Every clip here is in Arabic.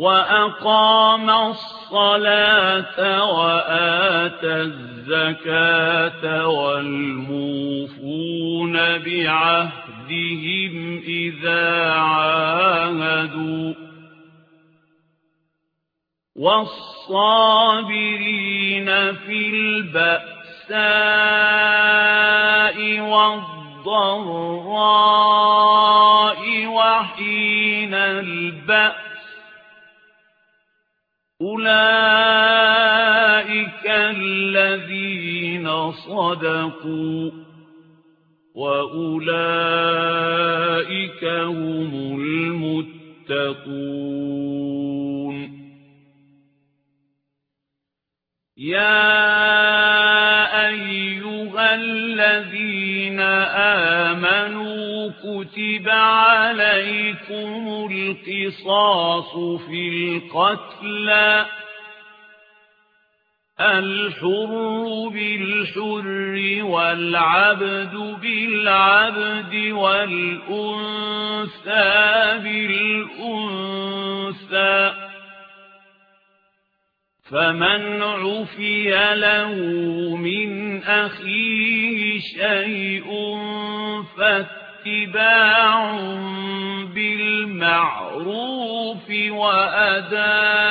وأقام الصلاة وآتى الزكاة والموفون بعهدهم إذا عاهدوا والصابرين في البأساء والضراء صدقوا وأولئك هم المتقون. يا أيها الذين آمنوا كتب عليكم القصاص في القتلى الحر بالحر والعبد بالعبد والأنثى بالأنثى. فمن عفي له من أخيه شيء فاتباع بالمعروف وأداء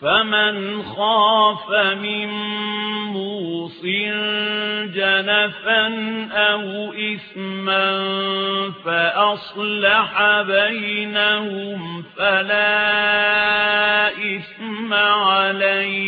فمن خاف من موص جنفا أو إثما فأصلح بينهم فلا إثم عليه.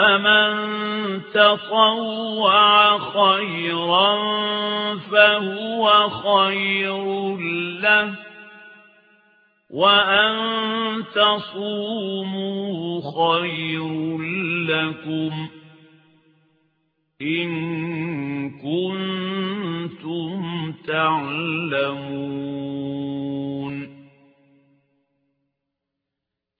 فمن تطوع خيرا فهو خير له وأن تصوموا خير لكم إن كنتم تعلمون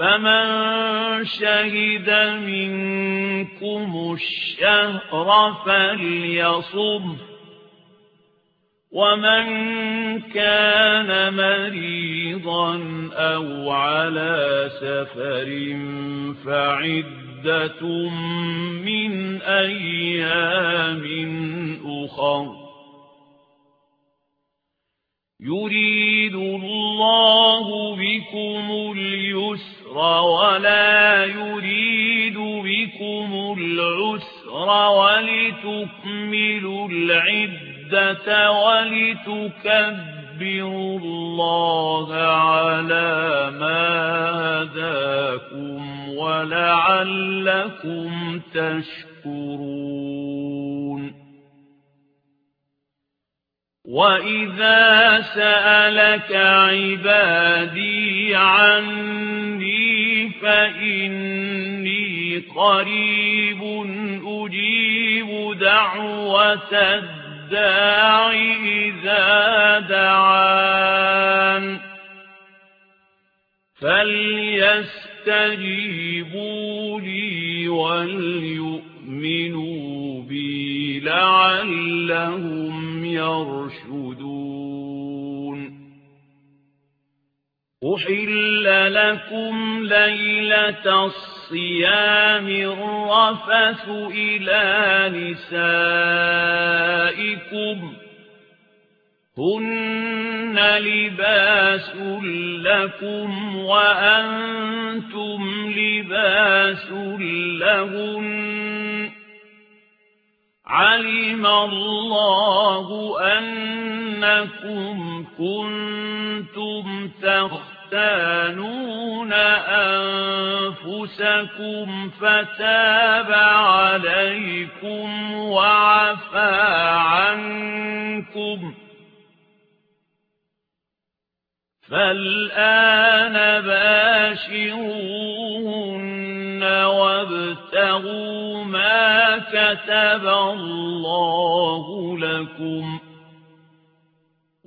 فمن شهد منكم الشهر فليصم ومن كان مريضا أو على سفر فعدة من أيام أخر يريد الله بكم اليسر ولا يريد بكم العسر ولتكملوا العدة ولتكبروا الله على ما هداكم ولعلكم تشكرون. وَإِذَا سَأَلَكَ عِبَادِي عَنِّي فَإِنِّي قَرِيبٌ أُجِيبُ دَعْوَةَ الدَّاعِ إِذَا دَعَانِ فَلْيَسْتَجِيبُوا لِي وَلْيُؤْمِنُوا بِي لَعَلَّهُمْ يرشدون أحل لكم ليلة الصيام الرفث إلى نسائكم هن لباس لكم وأنتم لباس لهن علم الله أنكم كنتم تختانون أنفسكم فتاب عليكم وعفى عنكم. فالآن باشروهن وابتغوا ما كتب الله لكم.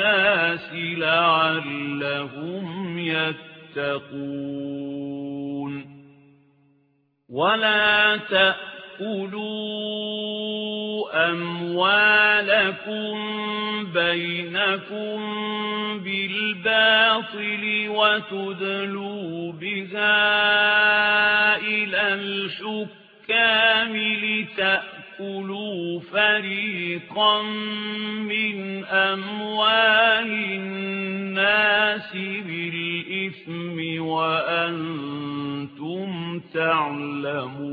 للناس لعلهم يتقون. ولا تأكلوا أموالكم بينكم بالباطل وتدلوا بها إلى الحكام لتأكلوا فريقا أموال الناس بالإثم وأنتم تعلمون.